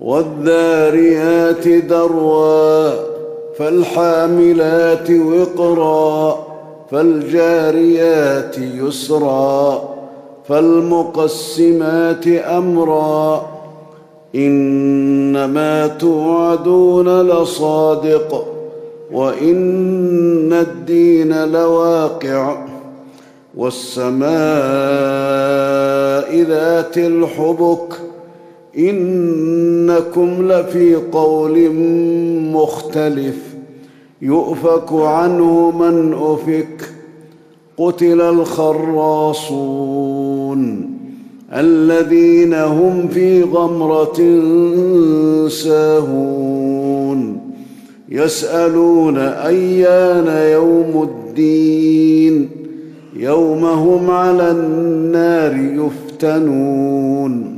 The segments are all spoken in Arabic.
والذاريات ذروا فالحاملات وقرا فالجاريات يسرا فالمقسمات أمرا. إنما توعدون لصادق وإن الدين لواقع. والسماء ذات الحبك إنكم لفي قول مختلف. يؤفك عنه من أفك. قتل الخراصون الذين هم في غمرة ساهون. يسألون أيان يوم الدين. يوم هم على النار يفتنون.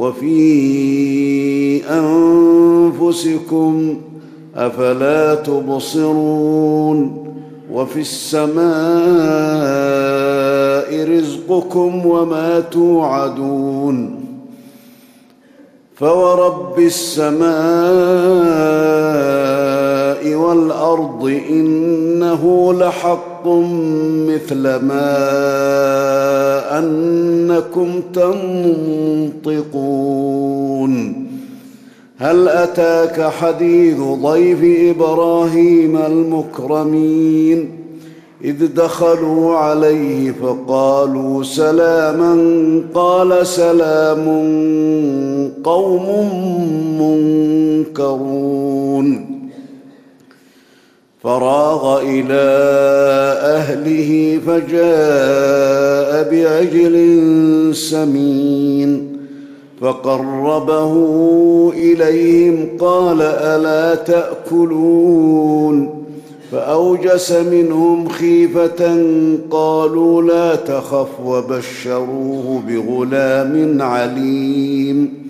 وفي أنفسكم أفلا تبصرون وفي السماء رزقكم وما توعدون فورب السماء والأرض إنه لحق مثل ما أنكم تنطقون. هل أتاك حديث ضيف إبراهيم المكرمين؟ إذ دخلوا عليه فقالوا سلاما قال سلام قوم منكرون. فراغ إلى أهله فجاء بعجل سمين فقربه إليهم قال ألا تأكلون فأوجس منهم خيفة قالوا لا تخف وبشروه بغلام عليم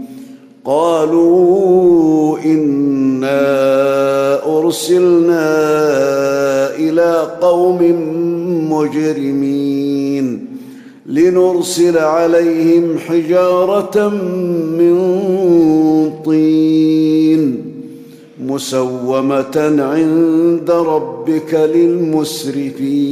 قالوا إنا أرسلنا إلى قوم مجرمين لنرسل عليهم حجارة من مسومة عند ربك للمسرفين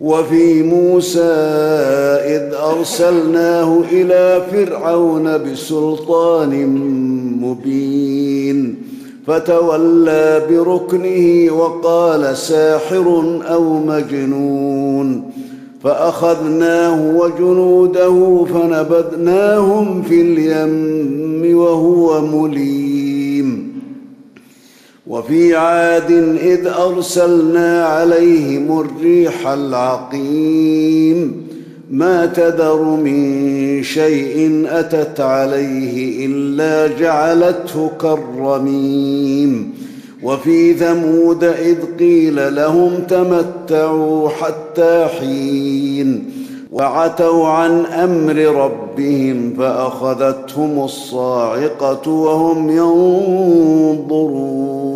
وفي موسى إذ أرسلناه إلى فرعون بسلطان مبين. فتولى بركنه وقال ساحر أو مجنون. فأخذناه وجنوده فنبذناهم في اليم وهو مليم. وفي عاد إذ أرسلنا عليهم الريح العقيم. ما تذر من شيء أتت عليه إلا جعلته كالرميم. وفي ثمود إذ قيل لهم تمتعوا حتى حين. وعتوا عن أمر ربهم فأخذتهم الصاعقة وهم ينظرون.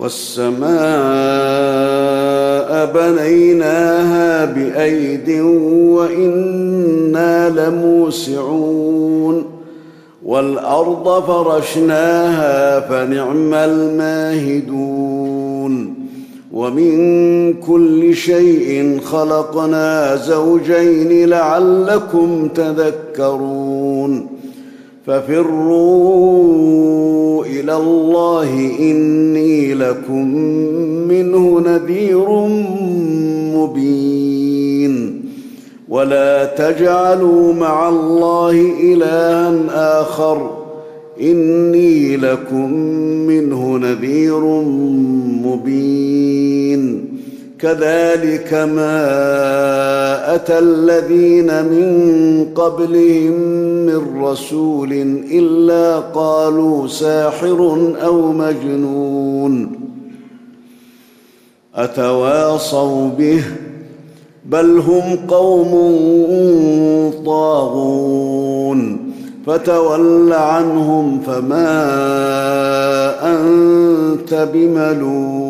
والسماء بنيناها بأيد وإنا لموسعون والأرض فرشناها فنعم الماهدون ومن كل شيء خلقنا زوجين لعلكم تذكرون ففروا إلى الله إني لكم منه نذير مبين. ولا تجعلوا مع الله الها آخر. إني لكم منه نذير مبين. كذلك ما أتى الذين من قبلهم من رسول إلا قالوا ساحر أو مجنون. أتواصوا به؟ بل هم قوم طاغون. فتول عنهم فما أنت بملوم.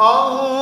الله اكبر الله